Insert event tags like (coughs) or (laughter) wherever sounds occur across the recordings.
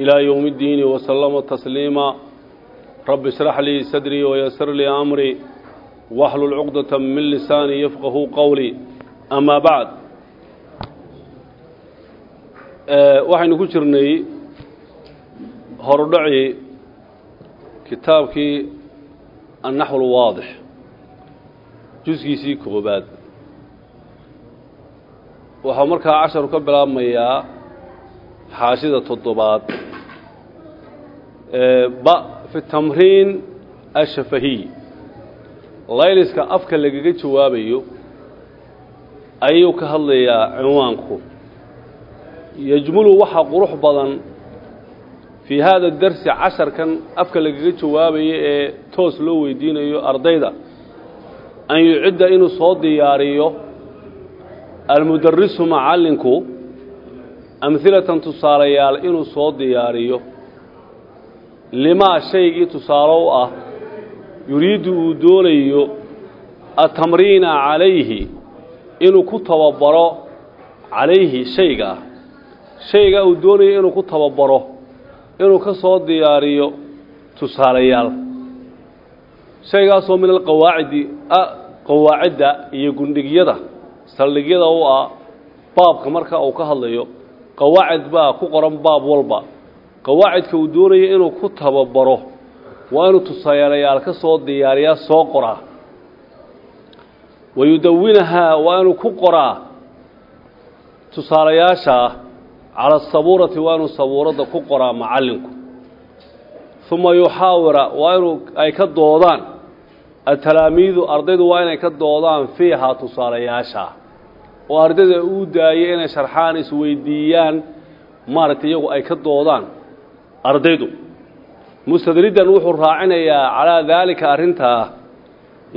إلى يوم الدين وسلم تسليما رب اشرح لي صدري ويسر لي أمري واحلل عقدة من لساني يفقه قولي أما بعد waxaynu ku jirnay horudhacii kitaabkii annaxw alwaadix juskiisii koobaad waxaa markaa casharu ka bilaabmayaa xaashida toddobaad ba fi tamriin ashafahiy layliska afka lagaga jawaabayo ayuu ka hadlayaa cinwaanku yajmulu waxaa qurux badan fii haada darsi casharkan afka lagaga jawaabayo ee toos loo weydiinayo ardayda. An yucidda inuu soo diyaariyo almudarisu macallinku amhilatan tusaalayaal inuu soo diyaariyo limaa shaygii tusaale u ah yuriiddu uu doonayo atamriina calayhi inuu ku tababaro calayhi shaygaa shaygaa uu doonayo inuu ku tababaro inuu ka soo diyaariyo tusaalayaal. Shaygaasoo min alqawaacidi qawaacidda iyo gundhigyada saldhigyada u ah baabka marka uu ka hadlayo qawaacid baa ku qoran baab walba qawaacidka uu doonayo inuu ku tababaro waa inuu tusaalayaal ka soo diyaariyaa soo qoraa. Wayudawinahaa waa inuu ku qoraa. Tusaalayaashaa cala asabuurati waa inuu sabuuradda ku qoraa macallinku. Uma yuxaawira waa inuu ay ka doodaan. Atalaamiidu ardaydu waa inay ka doodaan fiihaa tusaalayaasha. Oo ardayda uu daayay inay sharxaan isweydiiyaan maaragtay iyagu ay ka doodaan ardaydu. Mustadridan wuxuu raacinayaa calaa daalika arrintaa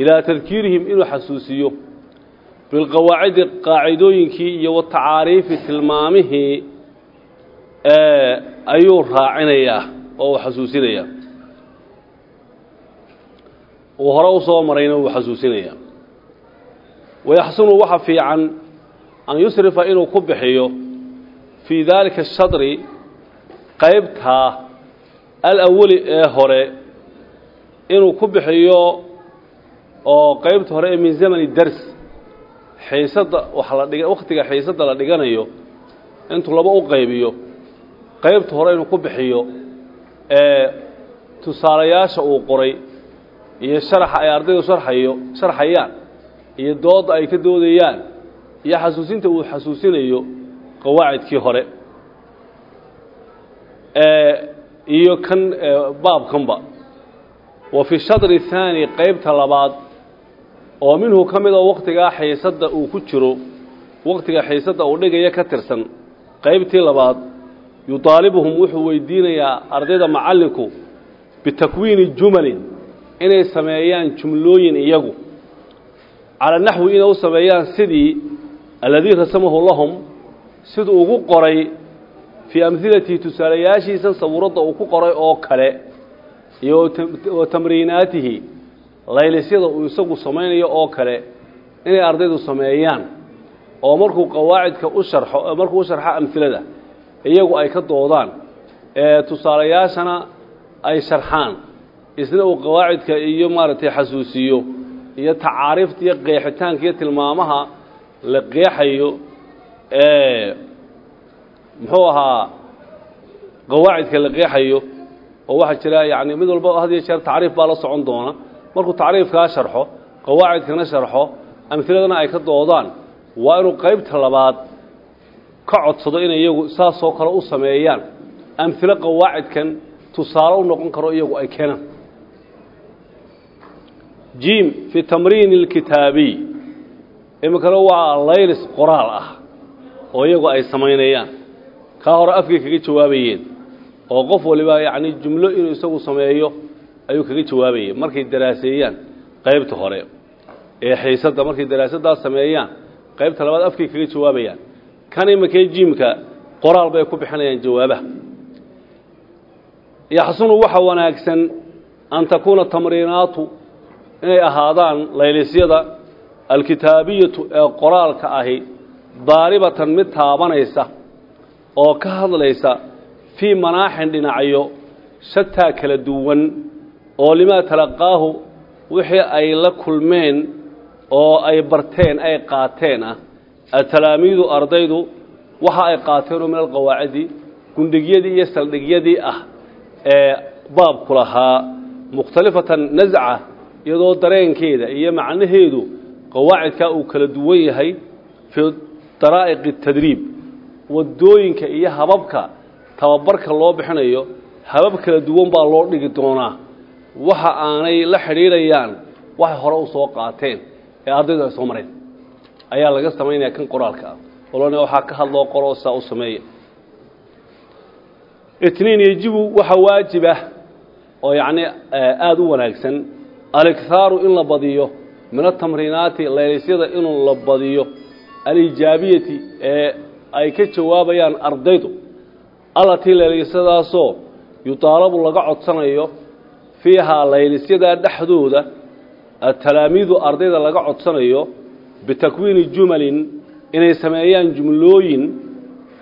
ilaa tadkiirihim inuu xasuusiyo bilqawaacidi qaacidooyinkii iyo watacaariifi tilmaamihii ayuu raacinayaa oo uu xasuusinayaa. Uu hore u soo marayna uu xasuusinayaa. Wayaxsunu waxa fiican an yusrifa inuu ku bixiyo fii daalika ashadri qaybtaa alawali ee hore inuu ku bixiyo oo qaybta hore ee min zamani dars xiisadda wax la dhiga wakhtiga xiisadda la dhiganayo intuu laba u qaybiyo qaybta hore inuu ku bixiyo ee tusaalayaasha uu qoray iyo sharaxa ay ardaydu sharxayo sharxayaan iyo doodda ay ka doodayaan iyo xasuusinta uu xasuusinayo qawaacidkii hore iyo kan baabkanba. Wa fi shadri thaani qaybta labaad oo minhu ka mid oo wakhtigaa xiisadda uu ku jiro wakhtiga xiisadda uu dhigaya ka tirsan qaybtii labaad yudaalibuhum wuxuu weydiinayaa ardayda macallinku bitakwiini jumalin inay sameeyaan jumlooyin iyagu. Cala naxwi inay u sameeyaan sidii alladii rasamahu lahum siduu ugu qoray fii amhilatihi tusaalayaashiisan sabuuradda uu ku qoray oo kale iyo wa tamriinaatihi laylisyada uu isagu samaynayo oo kale inay ardaydu sameeyaan oo markuu qawaacidka u sharxo markuu u sharxo amhilada iyagu ay ka doodaan ee tusaalayaashana ay sharxaan isna uu qawaacidka iyo maaragtay xasuusiyo iyo tacaariifta iyo qeexitaanka iyo tilmaamaha la qeexayo muxuu ahaa qawaacidka la qeexayo oo waxaa jira yani mid walba had iyo jeer tacriif baa la socon doona. Markuu tacriifkaa sharxo qawaacidkana sharxo amhiladana ay ka doodaan waa inuu qaybta labaad ka codsado inay iyagu saasoo kale u sameeyaan. Amhilo qawaacidkan tusaale u noqon karo iyagu ay keenaan. Jim fi tamriini اlkitaabiy iminkana waa laylis qoraal ah oo iyagu ay samaynayaan kaa hore afkay kaga jawaabayeen oo qof waliba yacni jumlo inuu isagu sameeyo ayuu kaga jawaabayay markay daraaseeyaan qaybta hore ee xiisadda markay daraasaddaas sameeyaan qaybta labaad afkay kaga jawaabayaan kan imakee jiimka qoraal bay ku bixinayaan jawaabaha. Yaxsunu waxa wanaagsan an takuuna tamriinaatu inay ahaadaan laylisyada alkitaabiyatu ee qoraalka ahi daaribatan mid taabanaysa oo ka hadlaysa fii manaaxin dhinacyo shataa kala duwan oo limaa talaqaahu wixii ay la kulmeen oo ay barteen ay qaateen ah. Atalaamiidu ardaydu waxa ay qaateenoo min alqawaacidi gundhigyadii iyo saldhigyadii ah ee baabku lahaa. Mukhtalifatan nasca iyadoo dareenkeeda iyo macnaheedu qawaacidkaa uu kala duwan yahay fii daraa'iqi tadriib waddooyinka iyo hababka tababarka loo bixinayo habab kala duwan baa loo dhigi doonaa. Waxa aanay la xidhiidhayaan waxay hore u soo qaateen ee ardaydu ay soo mareen. Ayaa laga samaynaya kan qoraalka ah. Olona waxaa ka hadloo qoroo saa u sameeya itniin yejibu waxa waajib ah oo yacni aada u wanaagsan. Alikhaaru in la badiyo min atamriinaati laylisyada inuu la badiyo. Alijaabiyati ee ay ka jawaabayaan ardaydu. Allatii laylisyadaasoo yudaalabu laga codsanayo fiihaa laylisyadaa dhexdooda atalaamiidu ardayda laga codsanayo bitakwiini jumalin inay sameeyaan jumlooyin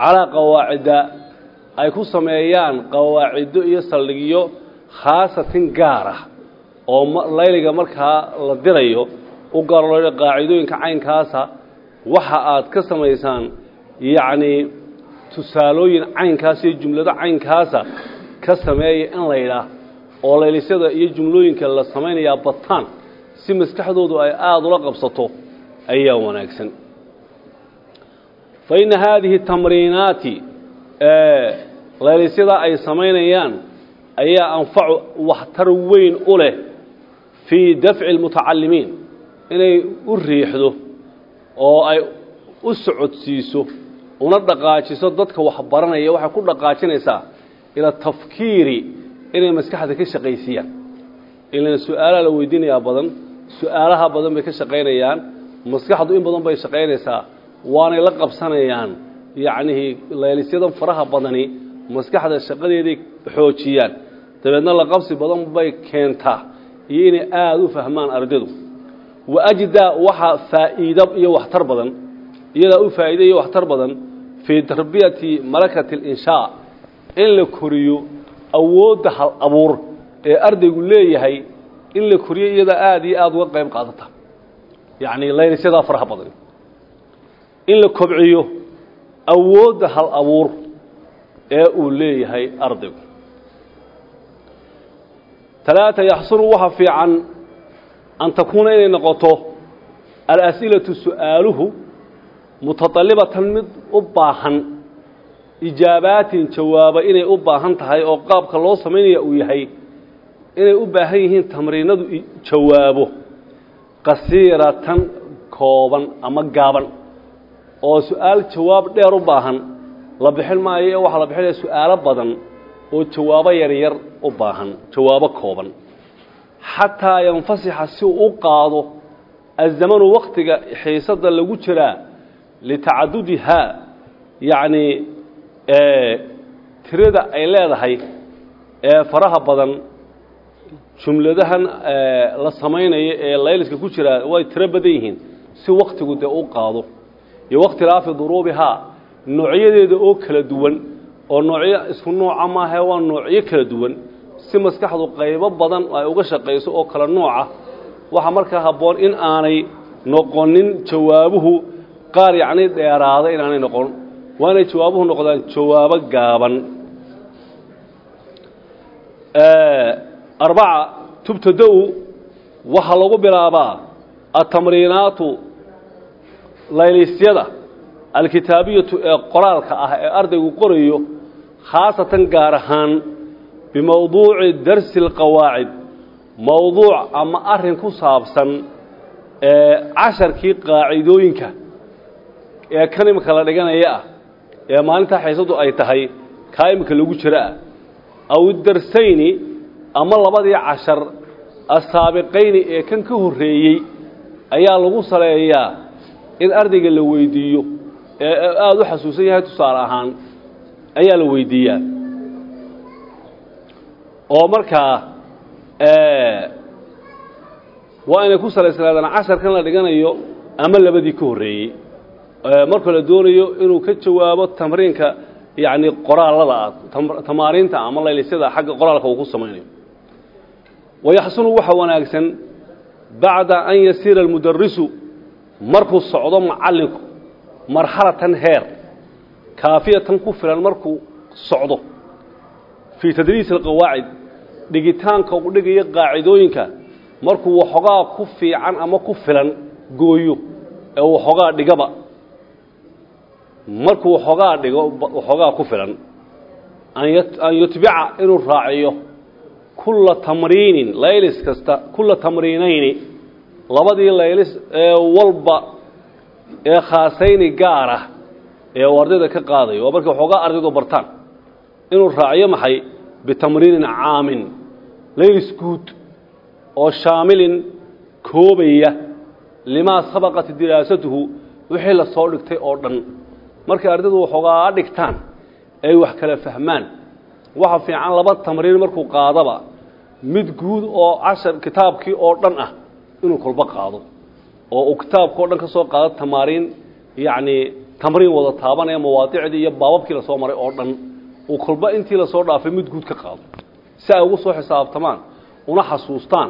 calaa qawaacida ay ku sameeyaan qawaacido iyo saldhigyo khaasatin gaar ah oo layliga markaa la dirayo u gaarloo qaacidooyinka caynkaasa waxa aad ka samaysaan yacnii tusaalooyin caynkaas iyo jumlado caynkaasa ka sameeya in la yidhaah oo laylisyada iyo jumlooyinka la samaynayaa bataan si maskaxdoodu ay aada ula qabsato ayaa wanaagsan. Fa inna haadihi tamriinaati laylisyada ay samaynayaan ayaa anfacu waxtar weyn u leh fii dafci almutacalimiin inay u riixdo oo ay u socodsiiso una dhaqaajiso dadka waxbaranaya waxay ku dhaqaajinaysaa ila tafkiiri inay maskaxda ka shaqaysiiyaan. Ilan su'aalaha la weydiinayaa badan su'aalaha badan bay ka shaqaynayaan maskaxdu in badan bay shaqaynaysaa waanay la qabsanayaan. Yacnihii laylisyadan faraha badani maskaxda shaqadeeday xoojiyaan. Dabeedna la qabsi badan bay keentaa. Iyo inay aada u fahmaan ardaydu. Wa ajdaa waxaa faa'iido iyo waxtar badan. Iyadaa u faa'iida iyo waxtar badan fii tarbiyati malakati alinshaa in la koriyo awoodda hal abuur ee ardaygu leeyahay in la koriyo iyadaa aada iyo aada uga qayb qaadata. Yacni laylisyadaa faraha badan in la kobciyo awoodda hal abuur ee uu leeyahay ardaygu. Talaata yaxsunu waxa fiican an takuuna inay noqoto alas'ilatu su'aaluhu mutaطalibatan mid u baahan ijaabaatin jawaaba inay u baahan tahay oo qaabka loo samaynaya uu yahay inay u baahan yihiin tamriinadu jawaabo qasiiratan kooban ama gaaban oo su'aal jawaab dheer u baahan la bixin maayo ee waxaa la bixinaya su'aalo badan oo jawaabo yaryar u baahan jawaabo kooban. Xataa yanfasixa si uu u qaado azamanu waktiga xiisadda lagu jiraa litacadudihaa yacnii tirada ay leedahay ee faraha badan jumladahan la samaynayo ee layliska ku jiraa way tiro badan yihiin si waktigu dee u qaado. Iyo wakhtilaafi duruubihaa noocyadeeda oo kala duwan oo noocyo isku nooca maahae waa noocyo kala duwan si maskaxdu qaybo badan ay uga shaqayso oo kala nooca. Waxaa markaa habboon in aanay noqonin jawaabuhu qaar yacni dheeraada inaanay noqon waa inay jawaabuhu noqdaan jawaabo gaaban. Arbaca tubtada-u waxaa lagu bilaabaa atamriinaatu laylisyada alkitaabiyatu ee qoraalka ah ee ardaygu qorayo khaasatan gaar ahaan bimowduuci darsi alqawaacid mowduuc ama arrin ku saabsan ee casharkii qaacidooyinka ee kan imika la dhiganaya ah ee maalintaa xiisadu ay tahay kaa imika lagu jiro ah. Aw darsayni ama labadii cashar asaabiqayni ee kan ka horreeyey ayaa lagu saleeyaa in ardayga la weydiiyo ee aada u xasuusan yahay tusaale ahaan ayaa la weydiiyaa. Oo markaa waa inay ku salaysnaadaan casharkan la dhiganayo ama labadii ka horreeyey marka la doonayo inuu ka jawaabo tamriinka yacni qoraalada ah tamaariinta ama laylisyada xagga qoraalka uu ku samaynayo. Wayaxsunu waxa wanaagsan bacda an yasiira almudarisu markuu socdo macallinku marxalatan heer kaafiyatan ku filan markuu socdo. Fii tadriisi alqawaacid dhigitaanka uu dhigayo qaacidooyinka markuu waxoogaa ku fiican ama ku filan gooyo ee waxoogaa dhigaba markuu waxoogaa dhigo waxoogaa ku filan an yutbica inuu raaciyo kulla tamriinin laylis kasta kulla tamriinayni labadii laylis ee walba ee khaasayni gaara ee uu ardayda ka qaadayo waa markay waxoogaa ardaydu bartaan inuu raaciyo maxay? Bitamriinin caamin laylis guud oo shaamilin koobaya limaa sabaqat diraasatuhu wixii la soo dhigtay oo dhan markay ardaydu waxoogaa dhigtaan ay wax kala fahmaan. Waxa fiican laba tamriin markuu qaadaba mid guud oo cashar kitaabkii oo dhan ah inuu kolba qaado. Oo uu kitaabka o dhan ka soo qaado tamaariin yacni tamriin wada taabanaya mawaadicdii iyo baababkii la soo maray oo dhan uu kolba intii la soo dhaafay mid guud ka qaado. Si ay ugu soo xisaabtamaan una xasuustaan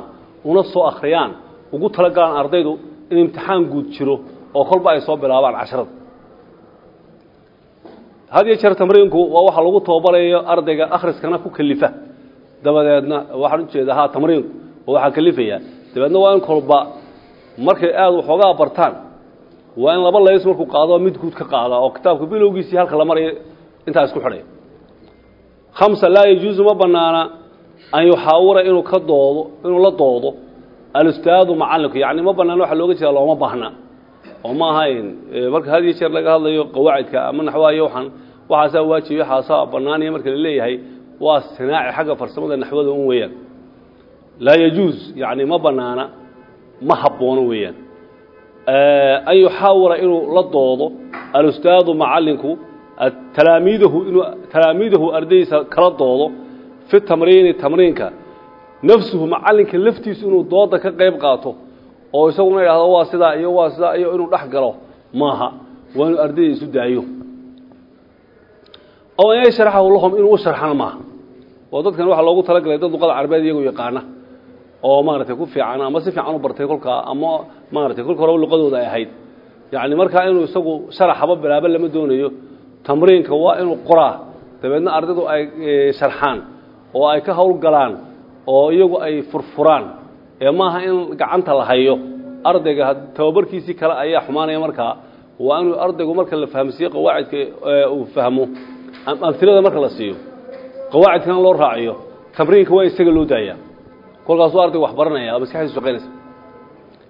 una soo akhriyaan ugu talagalaan ardaydu in imtixaan guud jiro oo kolba ay soo bilaabaan casharada had iyo jeer tamriinku waa waxa lagu tababarayo ardayga akhriskana ku kelifa dabadeedna waxaan u jeedaa ha tamriinku waxaa kelifaya dabeedna waa in kolba markay aada waxoogaa bartaan waa in laba lays markuu qaado mid guud ka qaada oo kitaabka bilowgiisii halka la marayo intaa isku xidhay. Khamsa laa yajuusu ma banaana an yuxaawira inuu ka doodo inuu la doodo alustaadu macallinku yacni ma banaana waxa looga jeeda looma baahna oo ma ahayn marka had iyo jeer laga hadlayo qawaacidka ama naxwaayo waxaan waxaasaa waajibi waxaasaa bannaanaya marka la leeyahay waa sinaaci xagga farsamada naxwada un weeyaan. Laa yajuus yacni ma banaana ma habboono weeyaan. An yuxaawira inuu la doodo alustaadu macallinku talaamiidahu inuu talaamiidahu ardaydiisa kala doodo fi tamriini tamriinka. Nafsuhu macallinka laftiisu inuu dooda ka qayb qaato oo isaguna idhahdo waa sidaa iyo waa sidaa iyo inuu dhex galo maaha. Waa inuu ardayda isu daayo. Oo an yashraxahu lahum inuu u maaha. Oo dadkan waxaa loogu talagalay dad luqada carabeed iyagoo yaqaana oo maaragtay ku fiican ama si fiican u bartay kolkaa ama maaragtay kolka horeba luqadooda ay ahayd. Yacni markaa inuu isagu sharaxaba bilaabo lama doonayo. Tamriinka waa inuu qoraa dabeedna ardaydu ay sharxaan oo ay ka howlgalaan oo iyagu ay furfuraan ee maaha in gacanta la hayo ardayga tababarkiisii kale ayaa xumaanaya markaa waa inuu ardaygu marka la fahamsiiyo qawaacidka uu fahmo. Amhilada marka la siiyo. Qawaacidkana loo raaciyo. Tamriinka waa isaga loo daayaa. Kolkaasuu ardaygu wax baranaya oo maskaxdiisu shaqaynaysa.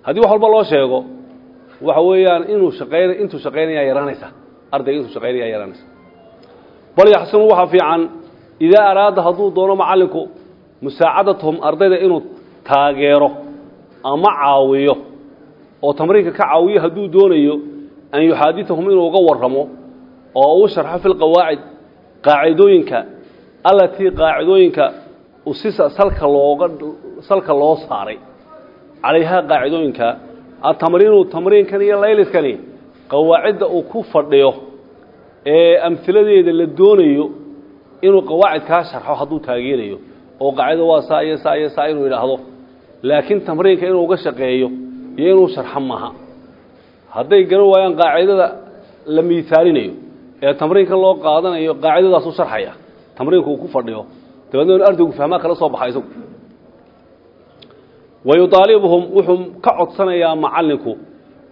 Haddii wax walba loo sheego waxa weeyaan inuu shaqayn intuu shaqaynayaa yaraanaysa. Ardayga intuu shaqaynayaa yaraanaysa. Bal yaxsunu waxaa fiican idaa araada hadduu doono macallinku musaacadatahum ardayda inuu taageero ama caawiyo oo tamriinka ka caawiyo hadduu doonayo an yuxaaditahum inuu uga warramo oo uu sharxo fi lqawaacid qaacidooyinka allatii qaacidooyinka usisa salka looga salka loo saaray. Calayhaa qaacidooyinka atamriinu tamriinkan iyo layliskani qawaacidda uu ku fadhiyo ee amhiladeeda la doonayo inuu qawaacidkaa sharxo hadduu taageerayo oo qaacida waa saa iyo saa inuu yidhaahdo laakiin tamriinka inuu uga shaqeeyo iyo inuu sharxo maaha. Hadday garan waayaan qaacidada la miisaalinayo ee tamriinka loo qaadanayo qaacidadaasu sharxaya tamriinku uu ku fadhiyo. Dabeedna inu ardaygu fahmaa kala soo baxa isagu. Wa yudaalibuhum wuxuu ka codsanayaa macallinku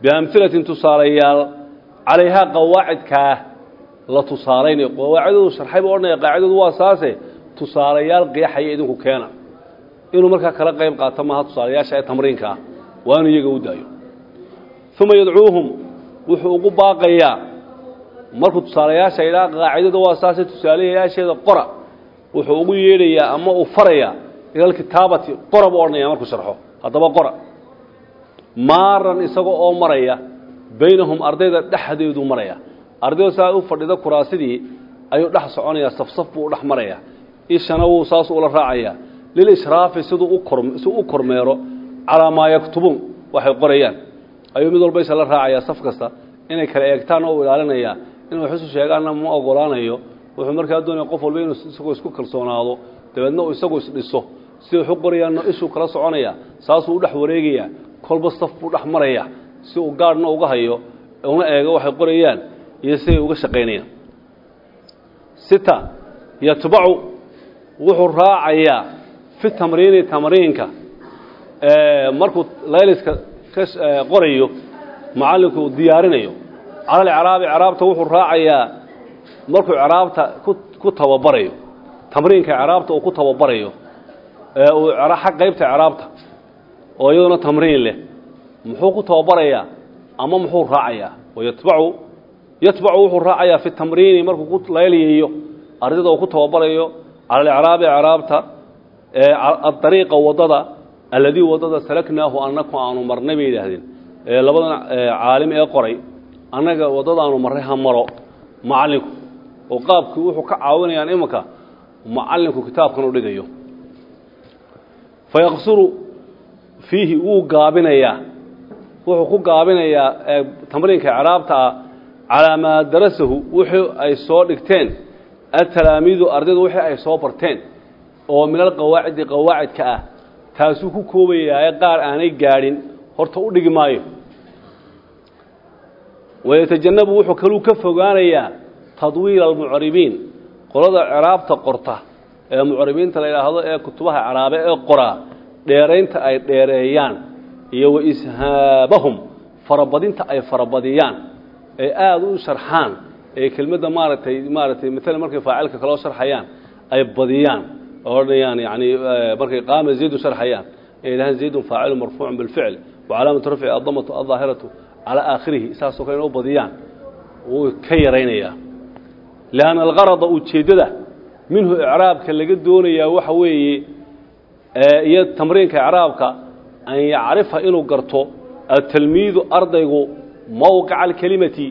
biamhilatin tusaalayaal calayhaa qawaacidkaa la tusaalaynayo qawaacidadu sharxay buu odhanaya qaacidadu waa saase tusaalayaal qeexaya idinku keena inuu markaa kala qayb qaato maaha tusaalayaasha ee tamriinka ah waa inuu iyaga u daayo. Uma yadcuuhum wuxuu ugu baaqayaa markuu tusaalayaasha idhaa qaacidada waa saase tusaalayaasheeda qora wuxuu ugu yeedhayaa ama uu farayaa ila alkitaabati qora buu odhanaya markuu sharxo haddaba qora. Maaran isaga oo maraya baynahum ardayda dhexdeedu maraya. Ardayda saa u fadhida kuraasidii ayuu dhex soconayaa safsaf buu u dhex maraya. Ishana wuu saas ula raacayaa lilishraafi siduu u kor siduu u kormeero calaa maa yaktubuun waxay qorayaan. Ayuu mid walba isha la raacayaa saf kasta inay kala eegtaan oo u ilaalinayaa inuu wax isu sheegaanna ma ogolaanayo wuxuu markaa doonaya qof walba inuu isagoo isku kalsoonaado dabeedna uu isagu isdhiso siday waxu qorayaanna ishuu kala soconaya saasuu u dhex wareegayaa kolba saf buu dhex maraya si uu gaadhna uga hayo una eego waxay qorayaan iyo siday uga shaqaynayaan. Sita yatbacu wuxuu raacayaa fi tamriini tamriinka markuu layliska ka qorayo macallinku diyaarinayo. Cala alcraabi craabta wuxuu raacayaa markuu craabta ku tababarayo. Tamriinka craabta uu ku tababarayo uu xag qaybta craabta oo iyaduna tamriin leh. Muxuu ku tababarayaa ama muxuu raacayaa? Wayatbacu yatbacu wuxuu raacayaa fi tamriini markuu ku layliyayo ardayda uu ku tababarayo. Cala alcraabi craabta adariiqa waddada alladii waddada salaknaahu annaku aanu marnay bay yidhaahdeen. Labadan caalim ee qoray annaga waddadaanu marray ha maro macallinku oo qaabkii wuxuu ka caawinayaan imanka macallinku kitaabkan u dhigayo. Fayaqsuru fiihi wuu gaabinayaa. Wuxuu ku gaabinayaa tamriinka craabta ah calaa maa darasahu wixii ay soo dhigteen. Atalaamiidu ardaydu wixii ay soo barteen oo min alqawaacidi qawaacidka ah taasuu ku koobayaa qaar aanay gaadhin horta u dhigi maayo. Wayatajannabu wuxuu kaluu ka fogaanayaa tadwiila almucribiin qolada craabta qorta ee mucribiinta la yidhaahdo ee kutubaha caraabe ee qoraa dheeraynta ay dheereeyaan iyo wa ishaabahum farabadinta ay farabadiyaan ee aada u sharxaan ee kelmadda maaragtay maaragtay maalan markay faacilka kaloo sharxayaan ay badiyaan odhanayaan yani markay qaama zaydu sharxayaan. Ay yidhahaan zaydun faacilun marfuucun bilficl wa calaamatu rafci adamatu aldaahiratu calaa aakhirihi saasoo kale in u badiyaan. Wuu ka yaraynayaa. Lianna algarada ujeeddada minhu icraabka laga doonayaa waxa weeye iyo tamriinka icraabka an yacrifa inuu garto atalmiidu ardaygu mowqica alkelimati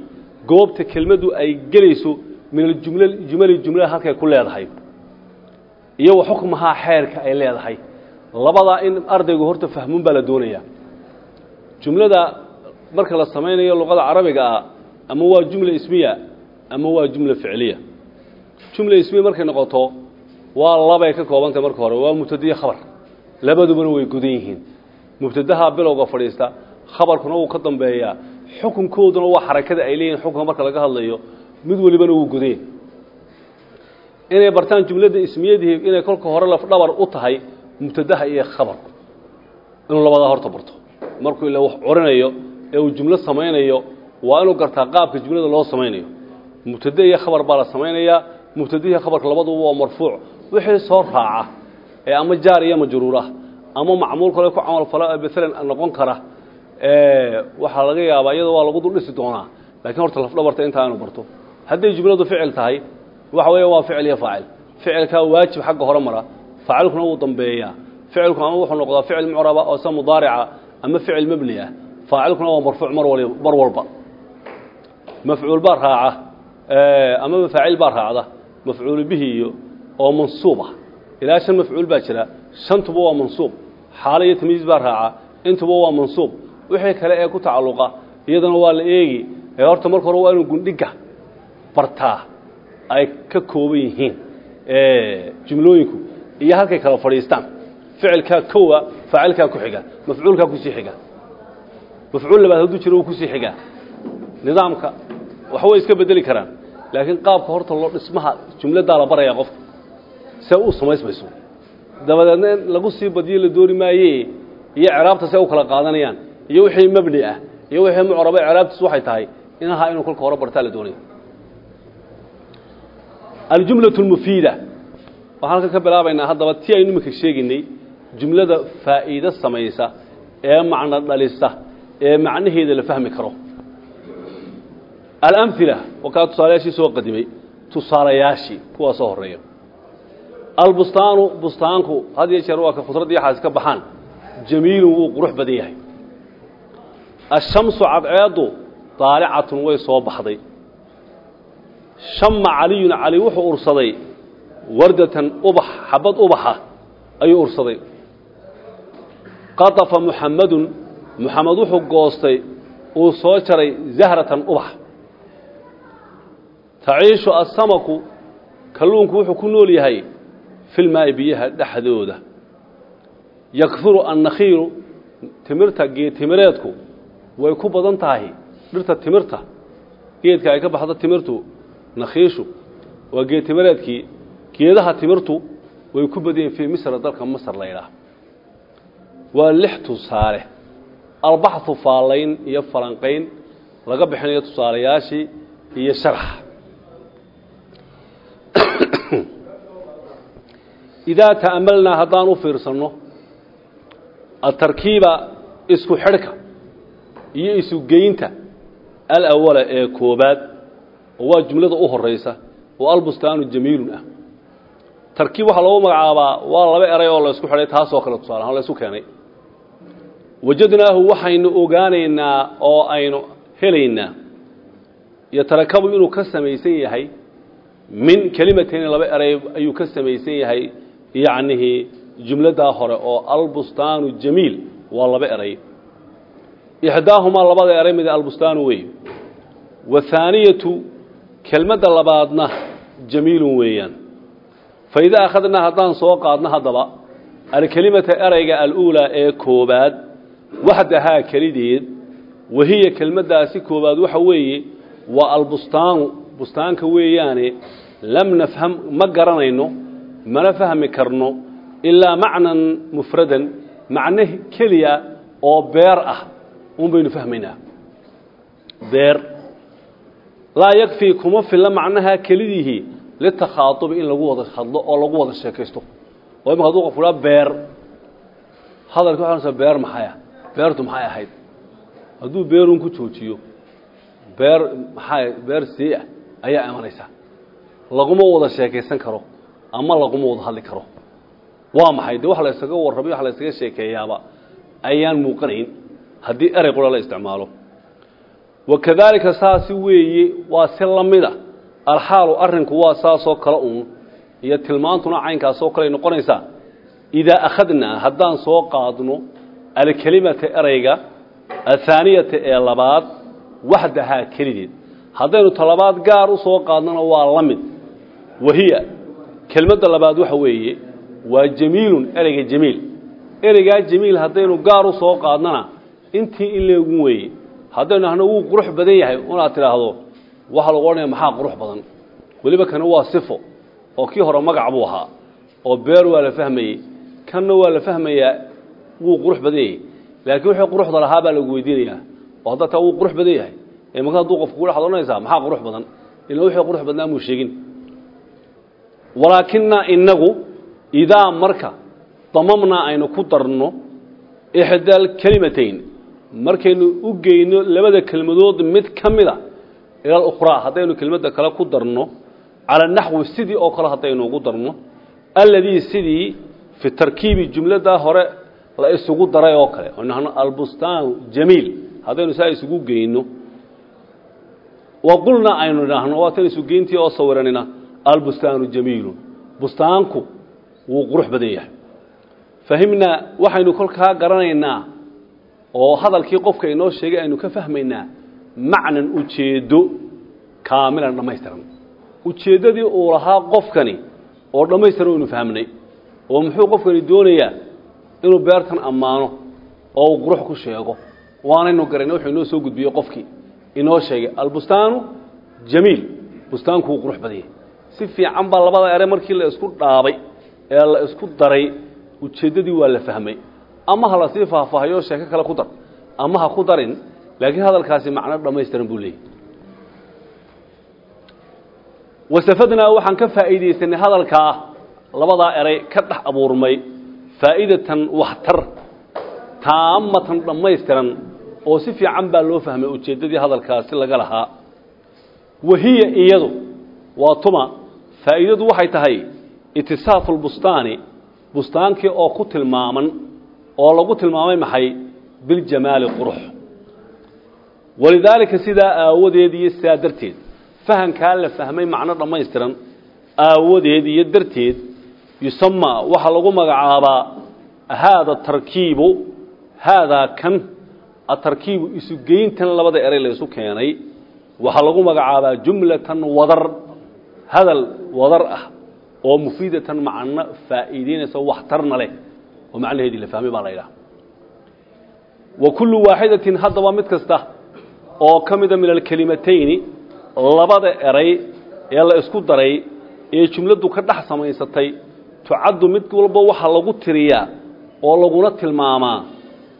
goobta kelmaddu ay gelayso min aljumla jumali jumlada halkay ku leedahay iyo wa xukmahaa xeerka ay leedahay. Labadaa in ardaygu horta fahmuun baa la doonayaa. Jumlada marka la samaynayo luqada carabiga ah ama waa jumla ismiya ama waa jumla ficliya. Jumla ismiya markay noqoto waa labay ka koobantay marka hore waa mubtadiyo khabar. Labadubana way gudan yihiin. Mubtadaha bilowga fadhiista khabarkuna wuu ka dambeeyaa. Xukunkooduna waa xarakada ay leeyihiin xukunka marka laga hadlayo mid walibana wuu gudanya inay bartaan jumladda ismiyadii inay kolka hore lafdhabar u tahay mubtadaha iyo khabarku inuu labadaa horta barto. Markuu ila wax corinayo ee uu jumlo samaynayo waa inuu gartaa qaabka jumlada loo samaynayo. Mubtade iyo khabar baa la samaynayaa mubtadihii khabarka labaduba waa marfuuc. Wixii soo raaca ee ama jaar iyo majruurah ama macmuul kale ku camal fala maalan noqon kara waxaa laga yaabaa iyada waa lagu dul dhisi doonaa. Laakiin horta lafdhabarta intaa inu barto. Hadday jumladu ficil tahay waxa weeya waa ficil iyo faacil. Ficilkaa waajib xagga hore mara. Faacilkuna wuu dambeeyaa ficilku ama wuxuu noqdaa ficil mucraba oo sa mudaarica ama ficil mebni ah. Waa marfuuc mar wal mar walba. Mafcuul baa raaca ama mafaacil baa raacda. Mafcuulu bihi oo mansuub ah. Shan mafcuul baa jira shantuba waa mansuub. Xaalo iyo tamyiiz baa raaca intuba waa mansuub. Wixii kale ee ku tacalluqa iyadana waa la eegi. Ee horta marka hore waa inuu gundhiga bartaa ay ka kooban yihiin jumlooyinku iyo halkay kala fadhiistaan. Ficilkaa kowa faacilkaa ku xiga mafcuulkaa ku sii xiga. Mafcuul labaad hadduu jiro wuu ku sii xigaa nidaamka wax way iska bedeli karaan laakiin qaabka horta loo dhismaha jumladaa la barayaa qofka. See u samaysmayso dabadeedna in lagu sii badiyo la dooni maaye iyo ceraabta see u kala qaadanayaan iyo wixii mabni ah iyo wixii mucraba ceraabtiis waxay tahay in ahaa inuu kolka hore bartaa la doonaya aljumlaة اlmufiida waxaan halkan ka bilaabaynaa haddaba ti aynu iminka sheegaynay jumlada faa'iido samaysa ee macno dhalisa ee macnaheeda la fahmi karo. Alamhila wakaa tusaalayaashii soo qadimay tusaalayaashii kuwaa soo horreeya albustaanu bustaanku had iyo jeer waa ka khudradii waxaasi ka baxaan. Jamiilun wuu qurux badan yahay. Ashamsu cadceeddu daalicatun way soo baxday shama caliyun cali wuxuu ursaday wardatan ubax xabad ubaxa ayuu ursaday. Qatafa muxamadun muxamed wuxuu goostay uu soo jaray zahratan ubax. Taciishu asamaku kalluunku wuxuu ku nool yahay filmaa'i biyaha dhexdooda. Yakuru annakhiilu timirta geed timireedku way ku badan tahay dhirta timirta geedka ay ka baxdo timirtu nakhiishu waa geed timireedkii geedaha timirtu way ku badan yihiin fii misra dalka masar la ydhaah waa lix tusaale albaxu faallayn iyo falanqayn laga bixinayo tusaalayaashii iyo sharax. (clears throat) Idaa ta'amalnaa haddaan u fiirsanno atarkiiba isku iyo isu geynta alawala ee koobaad oo waa jumlada u horaysa oo albustaanu jamiilun ah. Tarkiib waxaa loogu magacaabaa waa laba eray oo la isku xidhay taasoo kale tusaale ahaan la isku keenay. Wajadnaahu waxaynu ogaanaynaa oo aynu helaynaa yotarakabu inuu ka samaysan yahay min kelimatayni laba eray ayuu ka samaysan yahay yacnihii jumladaa hore oo albustaanu jamiil waa laba eray. Ixdaahumaa labada eray mid albustaanu wey wathaaniyatu kelmadda labaadna jamiilun weeyaan. Fa idaa akhadnaa haddaan soo qaadno haddaba alkelimata erayga aluulaa ee koobaad waxdahaa kelideed wahiya kelmaddaasi koobaad waxa weeye waa albustaanu. Bustaanka weeyaane lam nafham ma garanayno mana fahmi karno ilaa macnan mufradan macno keliya oo beer ah un baynu fahmaynaa. Beer laa yakfii kuma filla macnaha kelidihii litakhaatubi in lagu wada hadlo oo lagu wada sheekaysto. Oo imika haduu qofku dhaa beer hadalka waxaa beer maxaya beertu maxay ahayd? Hadduu beerun ku joojiyo beer maxaa beer see ah ayaa imanaysa. Laguma wada sheekaysan karo ama laguma wada hadli karo. Waa maxay? Dee wax la ysaga warramay wax la ysaga sheekeeyaaba ayaan muuqanayn. Haddii erey qura la isticmaalo wakadaalika saasi weeye waa si la mida alxaalu arrinku waa saasoo kale uun iyo tilmaantuna caynkaasoo kale ay noqonaysaa. Idaa akhadnaa haddaan soo qaadno alkelimata ereyga athaaniyata ee labaad waxdahaa kelideed haddaynu talabaad gaar u soo qaadnona waa la mid. Wahiya kelmadda labaad waxa weeye waa jamiilun ereyga jamiil. Ereygaa jamiil haddaynu gaar u soo qaadnona intii in leegun weeye haddaynu ahno wuu qurux badan yahay unaad tidhaahdo waxaa lagu odhanaya maxaa qurux badan? Weliba kana waa sifo oo kii hore magac buu ahaa oo beer waa la fahmayey kanna waa la fahmayaa wuu qurux badan yahay. Laakiin wixii quruxda lahaa baa lagu weydiinayaa oo hadda taa qurux badan yahay. Ee marka hadduu qofku kula hadlanaysaa maxaa qurux badan? Ila wixii qurux badnaa muu sheegin. Walaakinna inagu idaa marka damamnaa aynu ku darno ixdaal kelimatayn markaynu u geyno labada kelmadood mid ka mida ila alukhraa haddaynu kelmadda kale ku darno cala naxwi sidii oo kale haddaynu ugu darno alladii sidii fi tarkiibi jumladaa hore la isugu daray oo kale oo nahno albustaanu jamiil haddaynu saa isugu geyno. Wa qulna aynu idhaahno waatan isugeyntii oo sawiranina albustaanu jamiilun bustaanku wuu qurux badan yahay. Fahimnaa waxaynu kolkaa garanaynaa oo hadalkii qofka inoo sheegay aynu ka fahmaynaa macnan ujeeddo kaamilan dhammaystiran. Ujeeddadii uu lahaa qofkani oo dhammaystiran waynu fahmnay oo muxuu qofkani doonayaa inuu beertan ammaano oo uu qurux ku sheego. Waanaynu garayna wuxuu inoo soo gudbiyey qofkii inoo sheegay albustaanu jamiil bustaanku wuu qurux badan yahay si fiican baa labada ere markii la isku dhaabay ee la isku daray ujeeddadii waa la fahmay ama ha la sii faahfaahayo sheeko kale ku dar. Ama ha ku darin laakiin hadalkaasi macno dhammaystiran buu leeyahy wasafadnaa waxaan ka faa'iidaysanay hadalkaa labadaa eray ka dhex abuurmay faa'idatan waxtar taamatan dhammaystiran oo si fiican baa loo fahmay ujeeddadii hadalkaasi laga lahaa. Wahiya iyadu waa tuma faa'iidadu waxay tahay itisaafu lbustaani bustaankii oo ku tilmaaman oo lagu tilmaamay maxay biljamaali qurux. Walidaalika sidaa aawadeed iyo sidaa darteed fahamkaa la fahmay macno dhammaystiran aawadeed iyo darteed yusamaa waxaa lagu magacaabaa haada tarkiibu haadaa kan atarkiibu isugeyntan labada eray la isu keenay waxaa lagu magacaabaa jumlatan wadar hadal wadar ah oo mufiidatan macno faa'iideynaysa waxtarna leh oo macnaheedii la fahmay baa la yidhaha wa kullu waaxidatin haddaba mid kasta oo ka mida min alkelimatayni labada eray ee la isku daray ee jumladdu ka dhex samaysatay tucaddu mid walba waxaa lagu tiriyaa oo laguna tilmaamaa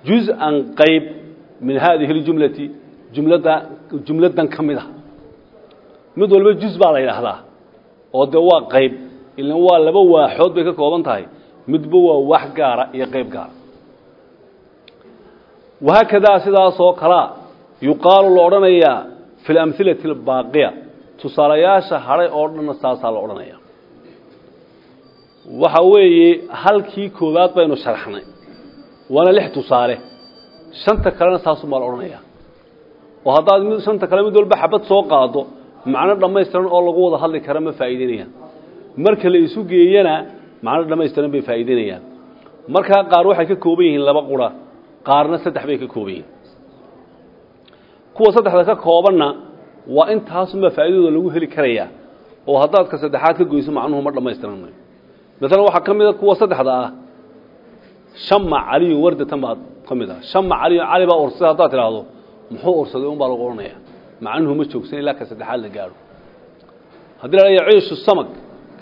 juz-an qayb min haadihi اljumlati jumladda jumladdan ka mid a mid walba juz baa la yidhaahdaa oo dee waa qayb ilan waa laba waaxood bay ka kooban tahay midba waa wax gaara iyo qayb gaara. Wahaakadaa sidaasoo kalea yuqaalu la odhanayaa fi اlamhilati اlbaaqiya tusaalayaasha hadhay oo dhanna saasaa la odhanaya waxa weeye halkii koowaad baynu sharxnay. Waana lix tusaale. Shanta kalena saasumaa la odhanaya oo haddaad mid shanta kale mid walba xabad soo qaado macno dhammaystiran oo lagu wada hadli kara ma faa'iideynayaan marka la isu geeyana macno dhammaystiran bay faa'iideynayaan. Markaa qaar waxay ka kooban yihiin laba qura qaarna saddex bay ka kooban yihiin. Kuwa saddexda ka koobanna waa intaasunbaa faa'iidadooda lagu heli karayaa oo haddaad ka saddexaad ka goyso macnuhu ma dhammaystiranayo maalan waxaa ka mid a kuwa saddexda ah shama caliyu wardatan baa ka mid ah. Shama caliyu cali baa ursaday haddaad tidhaahdo muxuu ursaday un baa lagu odhanaya macnuhu ma joogsan ilaa ka saddexaad la gaadho haddii la dhaya ciishu samag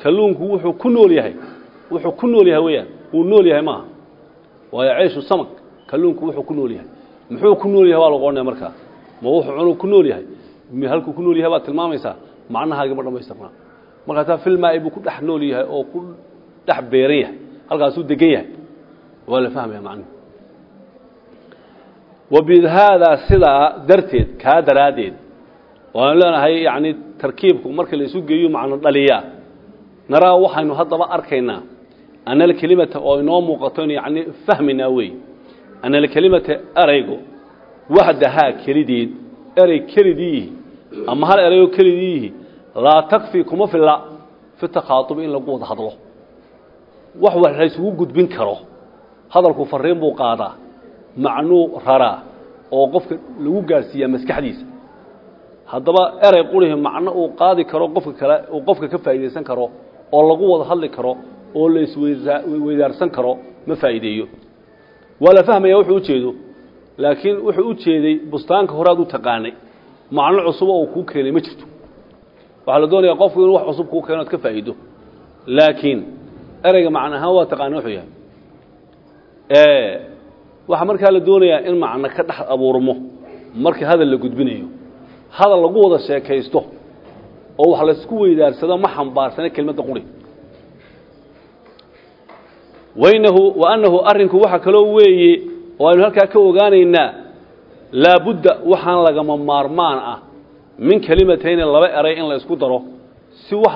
kalluunku wuxuu ku nool yahay wuxuu ku nool yahay weyaan wuu nool yahay maaha. Waayo ciishu samag kalluunku wuxuu ku nool yahay. Muxuu ku nool yahay baa lagu odhanaya markaa ma wuxuu cunuu ku nool yahay? Halkuu ku nool yahay baad tilmaamaysaa? Macnahaagii ma dhammaystirnaa markaasaa filmaa'i buu ku dhex nool yahay oo ku dhex beeran yahay. Halkaasuu degan yahay. Waa la fahmaya macnuhu wa bihaadaa sidaa darteed kaa daraaddeed waanu leenahay yacni tarkiibku marka la isu geeyo macno dhaliyaa naraa waxaynu haddaba arkaynaa ana alkelimata oo inoo muuqato inu yacni fahmaynaa wey ana alkelimata eraygu waxdahaa kelideed erey kelidiihi ama hal erayoo kelidiihi laa takfi kuma filla fi takhaatubi in lagu wada hadlo wax wax laysugu gudbin karo hadalku fariin buu qaadaa macnuu raraa oo qofka lagu gaadhsiiyaa maskaxdiisa haddaba erey qurihi macno uu qaadi karo qofka kale uu qofka ka faa'iidaysan karo oo lagu wada hadli karo oo la isweydaarsan karo ma faa'iideeyo. Waa la fahmaya wuxuu ujeedo laakiin wuxuu u jeeday bustaanka horaad u taqaanay. Macno cusub oo uu kuu keenay ma jirto. Waxaa la doonayaa qofku inuu wax cusub kuu keeno ad ka faa'iido. Laakiin ereyga macno waa taqaana wuxuu yahay. Waxaa markaa la doonayaa in macno ka dhex abuurmo marka hadal la gudbinayo. Hadal lagu wada sheekaysto oo wax laysku weydaarsado ma xambaarsana kelmadda quri waynahu wa annahu arrinku waxa kaloo weeye oo aynu halkaa ka ogaanaynaa laabudda waxaan lagama maarmaan ah min kelimatayni laba eray in la isku daro si wax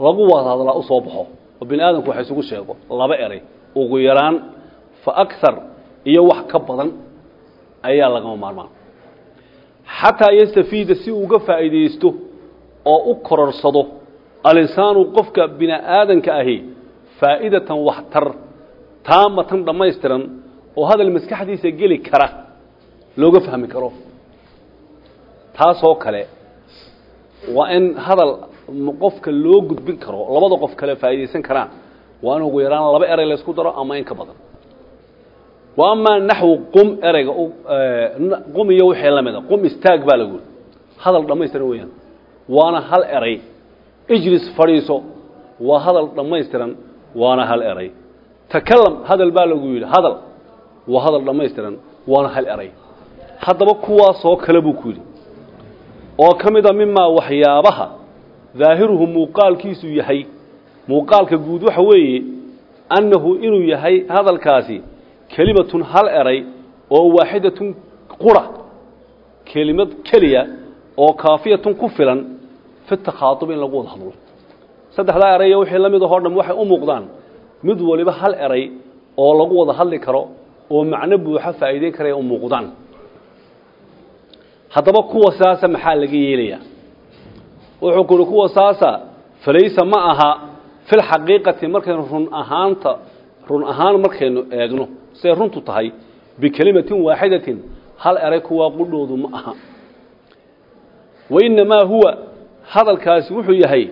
lagu wada hadlaa u soo baxo oo bini aadamku wax isugu sheego laba eray. Ugu yaraan fa akar iyo wax ka badan ayaa lagama maarmaan. Xataa yastafiida si uga faa'iidaysto oo u kororsado alinsaanu qofka bini ahi faa'idatan waxtar taamatan dhammaystiran oo hadal maskaxdiisa geli kara looga fahmi karo. Taasoo kale waa in hadal qofka loo gudbin karo labada qof kale faa'iidaysan karaan waa in ugu yaraan laba eray la isku daro ama in ka badan. Wa amaa naxwu qum ereyga qum iyo wixii la mida qum istaag baa lagu hadal dhammaystiran weeyaan. Waana hal eray ijlis fadhiiso waa hadal dhammaystiran waana hal eray. Takalam hadal baa lagu yidhi. Hadal. Waa hadal dhammaystiran. Waana hal eray. Haddaba kuwaasoo kale buu ku yidhi. Oo ka mida mimaa waxyaabaha daahiruhu muuqaalkiisu yahay. Muuqaalka guud waxa weeye annahu inuu yahay hadalkaasi kelimatun hal eray oo waaxidatun qura. Kelimad keliya oo kaafiyatun ku filan fi takhaatub in lagu wada hadlo saddexdaa eray iyo wixii la mid ahoo dham waxay u muuqdaan mid waliba hal eray oo lagu wada hadli karo oo macno buuxa faa'iideyn karaya u muuqdaan. Haddaba kuwa saasa maxaa laga yeelayaa? Wuxuu ku kuwa saasa falaysa ma aha fil xaqiiqati markaynu run ahaanta run ahaan markaynu eegno siday runtu tahay bikelimatin waaxidatin hal eray kuwaa qudhoodu ma aha. Wainamaa huwa hadalkaasi wuxuu yahay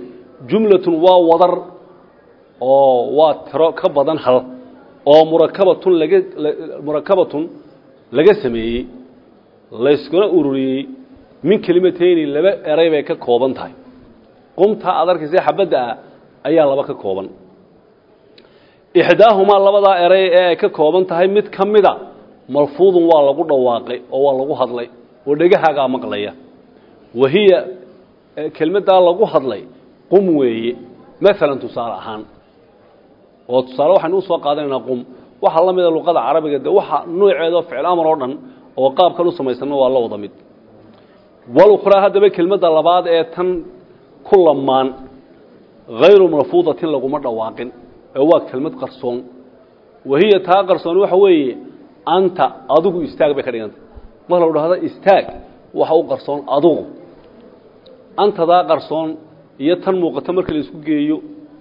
jumlatun waa wadar oo waa tiro ka badan hal oo murakabatun laga murakabatun laga sameeyey layskuna ururiyey min kelimateyni laba eray bay ka kooban tahay. Qumtaa aad arkaysa xabadda ah ayaa laba ka kooban. Ixdaahumaa labadaa eray ee ay ka kooban tahay mid ka mida malfuudun waa lagu dhawaaqay oo waa lagu hadlay oo dhegahaagaa maqlaya. Wahiya kelmaddaa lagu hadlay qum weeye. Maalan tusaale ahaan oo tusaale waxaynu u soo qaadanaynaa qum. Waxaa la mida luqada carabiga de waxa nooceeda ficil amar oo dhan oo qaabkan u samaysanna waa la wada mid walukhraa haddaba kelmadda labaad ee tan ku lamaan hayru malfuudatin laguma dhawaaqin ee waa kelmad qarsoon. Wahiya taa qarsoon waxa weeye anta adigu istaag bay ka dhigantay mar lau dhahdo istaag waxa u qarsoon adugu. Antadaa qarsoon iyo tan muuqata marka la isku geeyo